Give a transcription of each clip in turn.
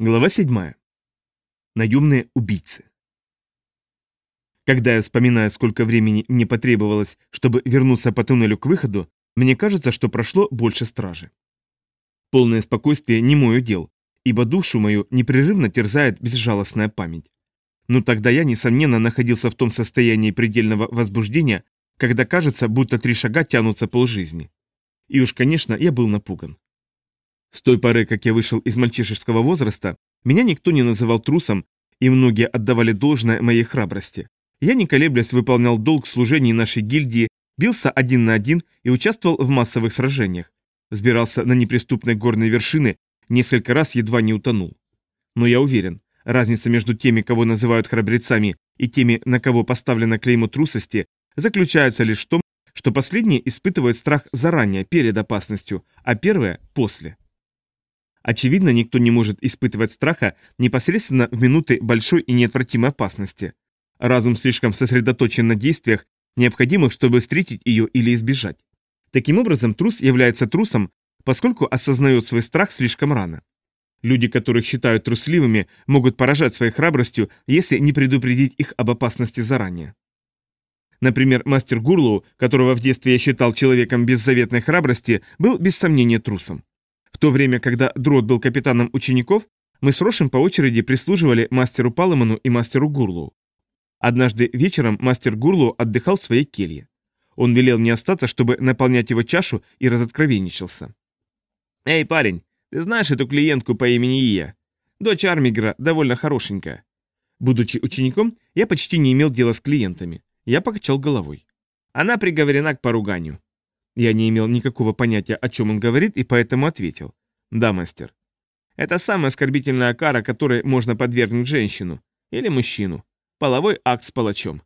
Глава 7. Наемные убийцы. Когда я вспоминаю, сколько времени мне потребовалось, чтобы вернуться по туннелю к выходу, мне кажется, что прошло больше стражи. Полное спокойствие не мое дел, ибо душу мою непрерывно терзает безжалостная память. Но тогда я, несомненно, находился в том состоянии предельного возбуждения, когда кажется, будто три шага тянутся полжизни. И уж, конечно, я был напуган. С той поры, как я вышел из мальчишеского возраста, меня никто не называл трусом, и многие отдавали должное моей храбрости. Я, не колеблясь, выполнял долг в нашей гильдии, бился один на один и участвовал в массовых сражениях. Взбирался на неприступной горной вершины, несколько раз едва не утонул. Но я уверен, разница между теми, кого называют храбрецами, и теми, на кого поставлено клеймо трусости, заключается лишь в том, что последние испытывают страх заранее, перед опасностью, а первые – после. Очевидно, никто не может испытывать страха непосредственно в минуты большой и неотвратимой опасности. Разум слишком сосредоточен на действиях, необходимых, чтобы встретить ее или избежать. Таким образом, трус является трусом, поскольку осознает свой страх слишком рано. Люди, которых считают трусливыми, могут поражать своей храбростью, если не предупредить их об опасности заранее. Например, мастер Гурлоу, которого в детстве я считал человеком беззаветной храбрости, был без сомнения трусом. В то время, когда Дрот был капитаном учеников, мы с Рошем по очереди прислуживали мастеру Паломану и мастеру Гурлу. Однажды вечером мастер Гурлу отдыхал в своей келье. Он велел мне остаться, чтобы наполнять его чашу, и разоткровенничался. «Эй, парень, ты знаешь эту клиентку по имени Ия? Дочь Армигра довольно хорошенькая». Будучи учеником, я почти не имел дела с клиентами. Я покачал головой. Она приговорена к поруганию. Я не имел никакого понятия, о чем он говорит, и поэтому ответил. Да, мастер. Это самая оскорбительная кара, которой можно подвергнуть женщину. Или мужчину. Половой акт с палачом.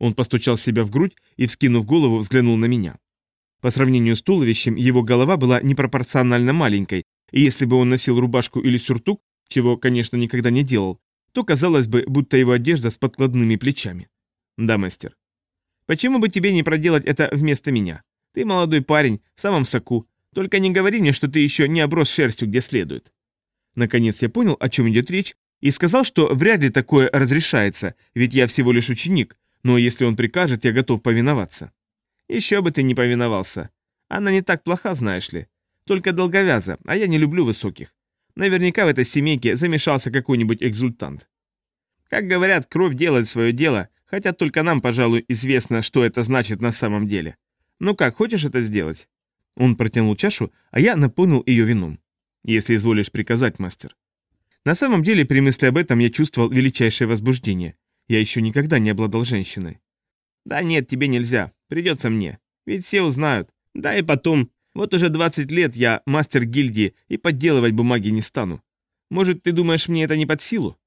Он постучал себя в грудь и, вскинув голову, взглянул на меня. По сравнению с туловищем, его голова была непропорционально маленькой, и если бы он носил рубашку или сюртук, чего, конечно, никогда не делал, то казалось бы, будто его одежда с подкладными плечами. Да, мастер. Почему бы тебе не проделать это вместо меня? Ты молодой парень, в самом соку. Только не говори мне, что ты еще не оброс шерстью где следует. Наконец я понял, о чем идет речь, и сказал, что вряд ли такое разрешается, ведь я всего лишь ученик, но если он прикажет, я готов повиноваться. Еще бы ты не повиновался. Она не так плоха, знаешь ли. Только долговяза, а я не люблю высоких. Наверняка в этой семейке замешался какой-нибудь экзультант. Как говорят, кровь делает свое дело, хотя только нам, пожалуй, известно, что это значит на самом деле. «Ну как, хочешь это сделать?» Он протянул чашу, а я наполнил ее вином. «Если изволишь приказать, мастер». На самом деле, при мысли об этом я чувствовал величайшее возбуждение. Я еще никогда не обладал женщиной. «Да нет, тебе нельзя. Придется мне. Ведь все узнают. Да и потом, вот уже 20 лет я мастер гильдии и подделывать бумаги не стану. Может, ты думаешь, мне это не под силу?»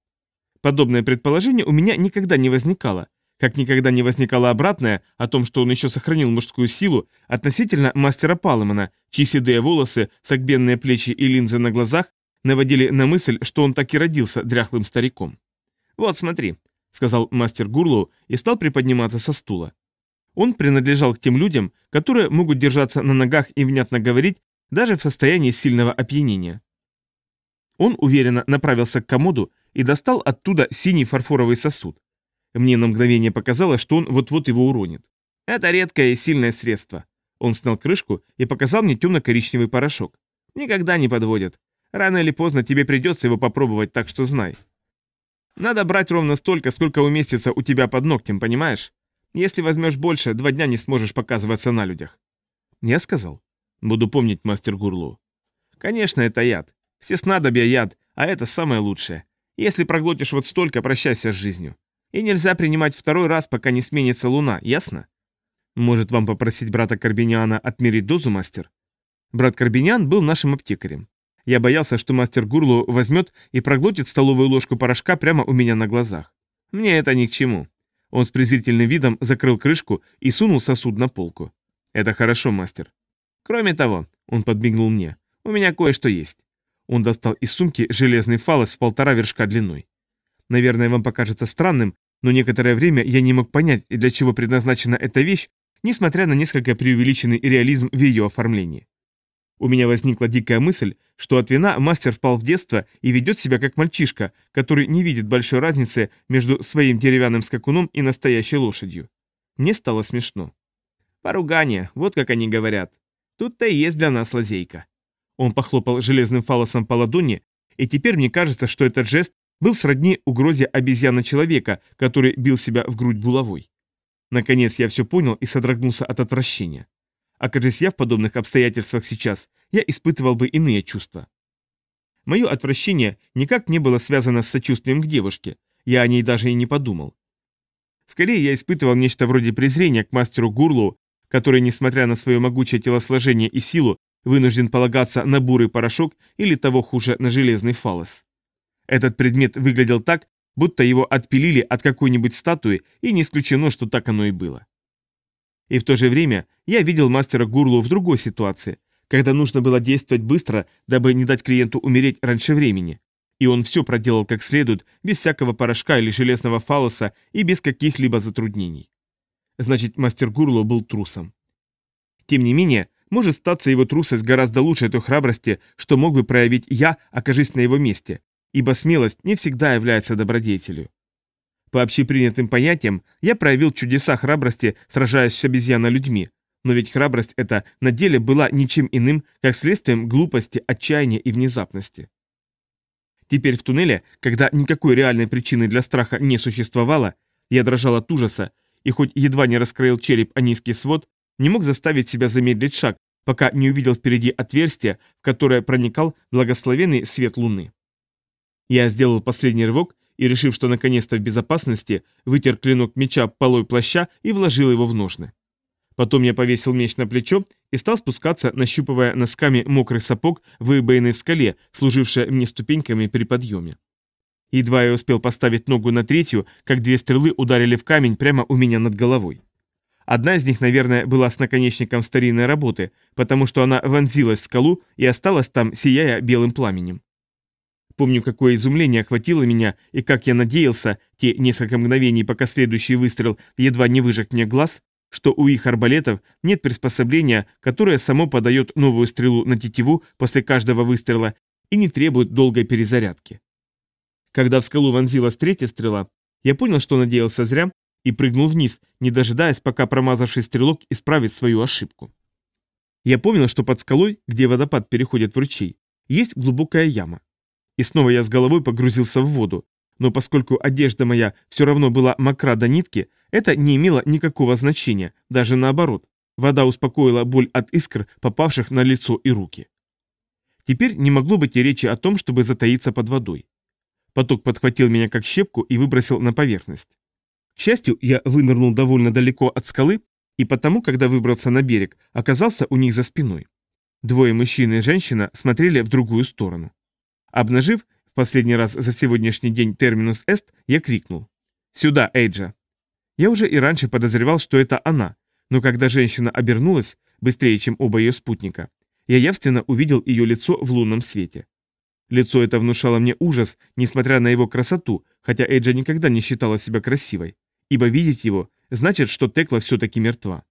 Подобное предположение у меня никогда не возникало, как никогда не возникало обратное о том, что он еще сохранил мужскую силу относительно мастера Палмана, чьи седые волосы, согбенные плечи и линзы на глазах наводили на мысль, что он так и родился дряхлым стариком. «Вот, смотри», — сказал мастер Гурлоу и стал приподниматься со стула. Он принадлежал к тем людям, которые могут держаться на ногах и внятно говорить даже в состоянии сильного опьянения. Он уверенно направился к комоду и достал оттуда синий фарфоровый сосуд. Мне на мгновение показалось, что он вот-вот его уронит. Это редкое и сильное средство. Он снял крышку и показал мне темно-коричневый порошок. Никогда не подводят. Рано или поздно тебе придется его попробовать, так что знай. Надо брать ровно столько, сколько уместится у тебя под ногтем, понимаешь? Если возьмешь больше, два дня не сможешь показываться на людях. Я сказал. Буду помнить, мастер Гурлу. Конечно, это яд. Все снадобья яд, а это самое лучшее. Если проглотишь вот столько, прощайся с жизнью. И нельзя принимать второй раз, пока не сменится луна, ясно? Может вам попросить брата Карбиниана отмерить дозу, мастер? Брат Карбиниан был нашим аптекарем. Я боялся, что мастер Гурлу возьмет и проглотит столовую ложку порошка прямо у меня на глазах. Мне это ни к чему. Он с презрительным видом закрыл крышку и сунул сосуд на полку. Это хорошо, мастер. Кроме того, он подмигнул мне, у меня кое-что есть. Он достал из сумки железный фалос в полтора вершка длиной. Наверное, вам покажется странным, но некоторое время я не мог понять, для чего предназначена эта вещь, несмотря на несколько преувеличенный реализм в ее оформлении. У меня возникла дикая мысль, что от вина мастер впал в детство и ведет себя как мальчишка, который не видит большой разницы между своим деревянным скакуном и настоящей лошадью. Мне стало смешно. Поругание, вот как они говорят. Тут-то и есть для нас лазейка. Он похлопал железным фалосом по ладони, и теперь мне кажется, что этот жест был сродни угрозе обезьяна-человека, который бил себя в грудь булавой. Наконец я все понял и содрогнулся от отвращения. Окажись я в подобных обстоятельствах сейчас, я испытывал бы иные чувства. Мое отвращение никак не было связано с сочувствием к девушке, я о ней даже и не подумал. Скорее, я испытывал нечто вроде презрения к мастеру Гурлу, который, несмотря на свое могучее телосложение и силу, вынужден полагаться на бурый порошок или того хуже, на железный фалос. Этот предмет выглядел так, будто его отпилили от какой-нибудь статуи, и не исключено, что так оно и было. И в то же время я видел мастера Гурлу в другой ситуации, когда нужно было действовать быстро, дабы не дать клиенту умереть раньше времени. И он все проделал как следует, без всякого порошка или железного фалоса и без каких-либо затруднений. Значит, мастер Гурлу был трусом. Тем не менее, может статься его трусость гораздо лучше той храбрости, что мог бы проявить я, окажись на его месте, ибо смелость не всегда является добродетелью. По общепринятым понятиям, я проявил чудеса храбрости, сражаясь с обезьяно-людьми, но ведь храбрость эта на деле была ничем иным, как следствием глупости, отчаяния и внезапности. Теперь в туннеле, когда никакой реальной причины для страха не существовало, я дрожал от ужаса, и хоть едва не раскроил череп о низкий свод, не мог заставить себя замедлить шаг, пока не увидел впереди отверстие, в которое проникал благословенный свет луны. Я сделал последний рывок и, решив, что наконец-то в безопасности, вытер клинок меча полой плаща и вложил его в ножны. Потом я повесил меч на плечо и стал спускаться, нащупывая носками мокрый сапог, выбоенный в скале, служивший мне ступеньками при подъеме. Едва я успел поставить ногу на третью, как две стрелы ударили в камень прямо у меня над головой. Одна из них, наверное, была с наконечником старинной работы, потому что она вонзилась в скалу и осталась там, сияя белым пламенем. Помню, какое изумление охватило меня, и как я надеялся, те несколько мгновений, пока следующий выстрел едва не выжег мне глаз, что у их арбалетов нет приспособления, которое само подает новую стрелу на тетиву после каждого выстрела и не требует долгой перезарядки. Когда в скалу вонзилась третья стрела, я понял, что надеялся зря, и прыгнул вниз, не дожидаясь, пока промазавший стрелок исправит свою ошибку. Я помнил, что под скалой, где водопад переходит в ручей, есть глубокая яма. И снова я с головой погрузился в воду, но поскольку одежда моя все равно была мокра до нитки, это не имело никакого значения, даже наоборот. Вода успокоила боль от искр, попавших на лицо и руки. Теперь не могло быть и речи о том, чтобы затаиться под водой. Поток подхватил меня как щепку и выбросил на поверхность. К счастью, я вынырнул довольно далеко от скалы, и потому, когда выбрался на берег, оказался у них за спиной. Двое мужчин и женщина смотрели в другую сторону. Обнажив в последний раз за сегодняшний день терминус эст, я крикнул. «Сюда, Эйджа!» Я уже и раньше подозревал, что это она, но когда женщина обернулась, быстрее, чем оба ее спутника, я явственно увидел ее лицо в лунном свете. Лицо это внушало мне ужас, несмотря на его красоту, хотя Эйджа никогда не считала себя красивой, ибо видеть его значит, что Текла все-таки мертва.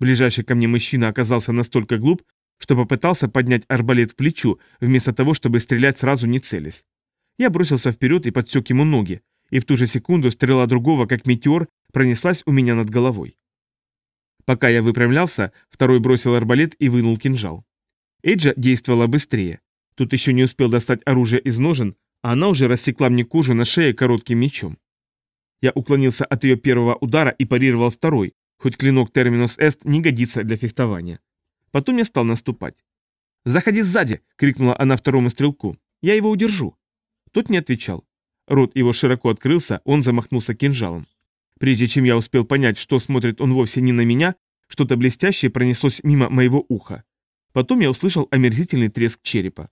Ближайший ко мне мужчина оказался настолько глуп, что попытался поднять арбалет к плечу, вместо того, чтобы стрелять сразу не целясь. Я бросился вперед и подсек ему ноги, и в ту же секунду стрела другого, как метеор, пронеслась у меня над головой. Пока я выпрямлялся, второй бросил арбалет и вынул кинжал. Эйджа действовала быстрее. Тут еще не успел достать оружие из ножен, а она уже рассекла мне кожу на шее коротким мечом. Я уклонился от ее первого удара и парировал второй, хоть клинок терминус эст не годится для фехтования. Потом я стал наступать. «Заходи сзади!» — крикнула она второму стрелку. «Я его удержу!» Тот не отвечал. Рот его широко открылся, он замахнулся кинжалом. Прежде чем я успел понять, что смотрит он вовсе не на меня, что-то блестящее пронеслось мимо моего уха. Потом я услышал омерзительный треск черепа.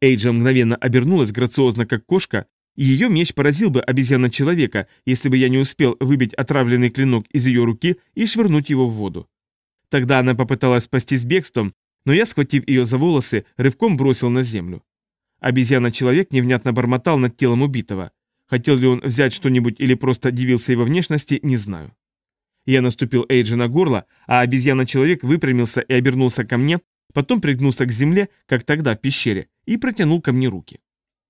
Эйджа мгновенно обернулась грациозно, как кошка, и ее меч поразил бы обезьяна-человека, если бы я не успел выбить отравленный клинок из ее руки и швырнуть его в воду. Тогда она попыталась спастись бегством, но я, схватив ее за волосы, рывком бросил на землю. Обезьяна-человек невнятно бормотал над телом убитого. Хотел ли он взять что-нибудь или просто дивился его внешности, не знаю. Я наступил Эйджи на горло, а обезьяна-человек выпрямился и обернулся ко мне, потом пригнулся к земле, как тогда в пещере, и протянул ко мне руки.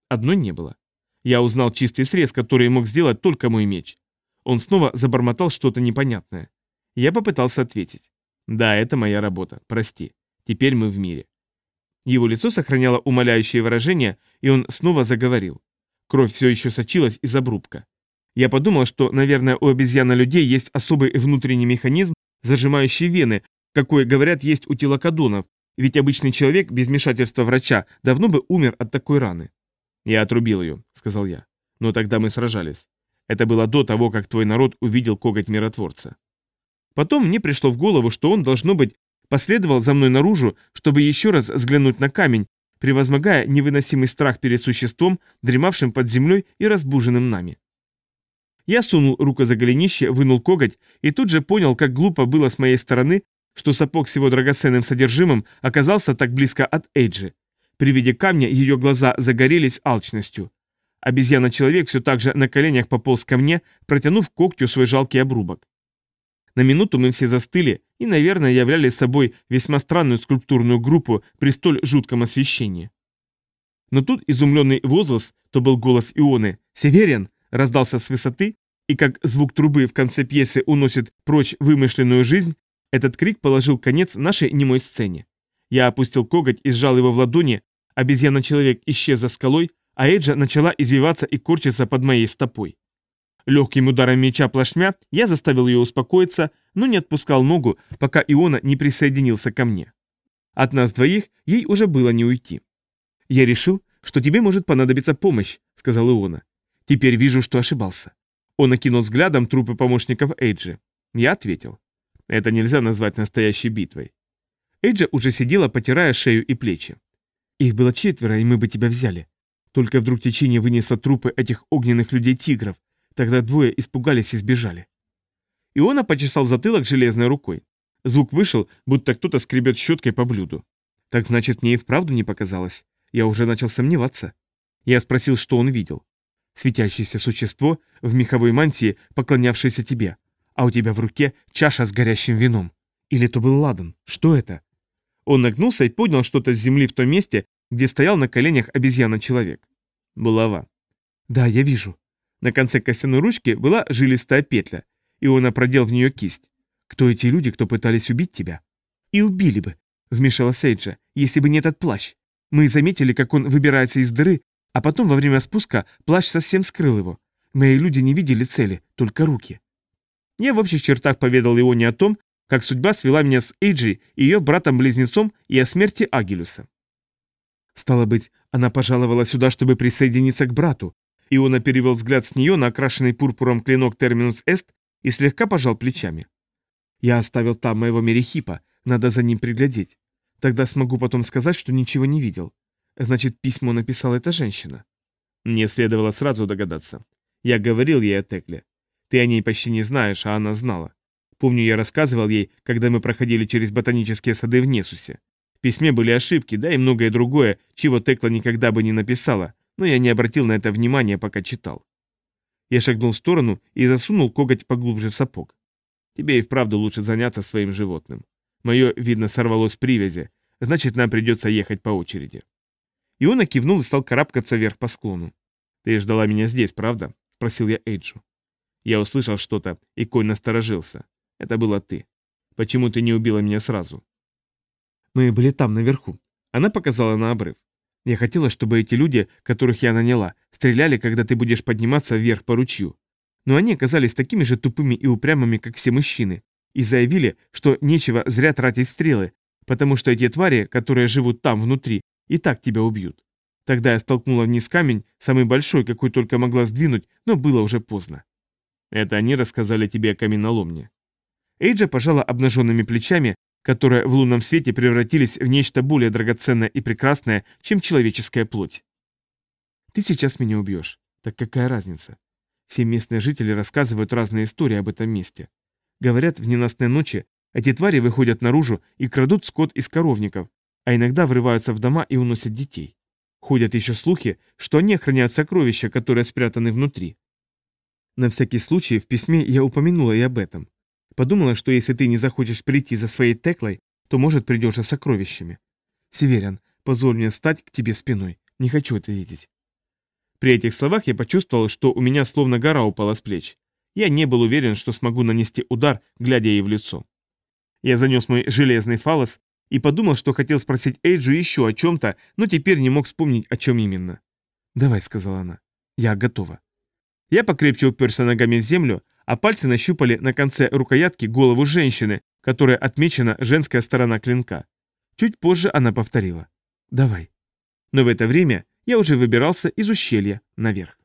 Одной не было. Я узнал чистый срез, который мог сделать только мой меч. Он снова забормотал что-то непонятное. Я попытался ответить. «Да, это моя работа, прости. Теперь мы в мире». Его лицо сохраняло умоляющее выражение, и он снова заговорил. Кровь все еще сочилась из обрубка. Я подумал, что, наверное, у обезьяна людей есть особый внутренний механизм, зажимающий вены, какой, говорят, есть у телокодонов, ведь обычный человек без вмешательства врача давно бы умер от такой раны. «Я отрубил ее», — сказал я. «Но тогда мы сражались. Это было до того, как твой народ увидел коготь миротворца. Потом мне пришло в голову, что он, должно быть, последовал за мной наружу, чтобы еще раз взглянуть на камень, превозмогая невыносимый страх перед существом, дремавшим под землей и разбуженным нами. Я сунул руку за голенище, вынул коготь и тут же понял, как глупо было с моей стороны, что сапог с его драгоценным содержимым оказался так близко от Эйджи. При виде камня ее глаза загорелись алчностью. Обезьяна-человек все так же на коленях пополз ко мне, протянув когтю свой жалкий обрубок. На минуту мы все застыли и, наверное, являли собой весьма странную скульптурную группу при столь жутком освещении. Но тут изумленный возглас, то был голос Ионы, «Северин!» раздался с высоты, и как звук трубы в конце пьесы уносит прочь вымышленную жизнь, этот крик положил конец нашей немой сцене. Я опустил коготь и сжал его в ладони, обезьяна-человек исчез за скалой, а Эджа начала извиваться и корчиться под моей стопой. Легким ударом меча плашмя я заставил ее успокоиться, но не отпускал ногу, пока Иона не присоединился ко мне. От нас двоих ей уже было не уйти. «Я решил, что тебе может понадобиться помощь», — сказал Иона. «Теперь вижу, что ошибался». Он окинул взглядом трупы помощников Эйджи. Я ответил. Это нельзя назвать настоящей битвой. Эйджа уже сидела, потирая шею и плечи. «Их было четверо, и мы бы тебя взяли. Только вдруг течение вынесло трупы этих огненных людей-тигров. Тогда двое испугались и сбежали. Иона почесал затылок железной рукой. Звук вышел, будто кто-то скребет щеткой по блюду. Так значит, мне и вправду не показалось. Я уже начал сомневаться. Я спросил, что он видел. Светящееся существо в меховой мантии, поклонявшееся тебе. А у тебя в руке чаша с горящим вином. Или то был ладан? Что это? Он нагнулся и поднял что-то с земли в том месте, где стоял на коленях обезьяна-человек. Булава. Да, я вижу. На конце костяной ручки была жилистая петля, и он продел в нее кисть. Кто эти люди, кто пытались убить тебя? И убили бы, вмешалась Сейджа, если бы не этот плащ. Мы заметили, как он выбирается из дыры, а потом во время спуска плащ совсем скрыл его. Мои люди не видели цели, только руки. Я в общих чертах поведал Ионе о том, как судьба свела меня с Эйджи и ее братом-близнецом и о смерти Агилюса. Стало быть, она пожаловала сюда, чтобы присоединиться к брату. Иона перевел взгляд с нее на окрашенный пурпуром клинок Терминус Эст и слегка пожал плечами. Я оставил там моего Мерехипа, надо за ним приглядеть. Тогда смогу потом сказать, что ничего не видел. Значит, письмо написала эта женщина. Мне следовало сразу догадаться. Я говорил ей о Текле. Ты о ней почти не знаешь, а она знала. Помню, я рассказывал ей, когда мы проходили через ботанические сады в Несусе письме были ошибки, да и многое другое, чего Текла никогда бы не написала, но я не обратил на это внимания, пока читал. Я шагнул в сторону и засунул коготь поглубже в сапог. Тебе и вправду лучше заняться своим животным. Мое, видно, сорвалось с привязи, значит, нам придется ехать по очереди. И он кивнул и стал карабкаться вверх по склону. «Ты ждала меня здесь, правда?» — спросил я Эйджу. Я услышал что-то, и конь насторожился. Это была ты. Почему ты не убила меня сразу? Мы были там, наверху. Она показала на обрыв. Я хотела, чтобы эти люди, которых я наняла, стреляли, когда ты будешь подниматься вверх по ручью. Но они оказались такими же тупыми и упрямыми, как все мужчины, и заявили, что нечего зря тратить стрелы, потому что эти твари, которые живут там внутри, и так тебя убьют. Тогда я столкнула вниз камень, самый большой, какой только могла сдвинуть, но было уже поздно. Это они рассказали тебе о каменоломне. Эйджа пожала обнаженными плечами, которые в лунном свете превратились в нечто более драгоценное и прекрасное, чем человеческая плоть. Ты сейчас меня убьешь. Так какая разница? Все местные жители рассказывают разные истории об этом месте. Говорят, в ненастные ночи эти твари выходят наружу и крадут скот из коровников, а иногда врываются в дома и уносят детей. Ходят еще слухи, что они охраняют сокровища, которые спрятаны внутри. На всякий случай в письме я упомянула и об этом. Подумала, что если ты не захочешь прийти за своей Теклой, то, может, придешь за сокровищами. Северян, позволь мне стать к тебе спиной. Не хочу это видеть. При этих словах я почувствовал, что у меня словно гора упала с плеч. Я не был уверен, что смогу нанести удар, глядя ей в лицо. Я занес мой железный фалос и подумал, что хотел спросить Эйджу еще о чем-то, но теперь не мог вспомнить, о чем именно. «Давай», — сказала она, — «я готова». Я покрепче уперся ногами в землю, а пальцы нащупали на конце рукоятки голову женщины, которая отмечена женская сторона клинка. Чуть позже она повторила. «Давай». Но в это время я уже выбирался из ущелья наверх.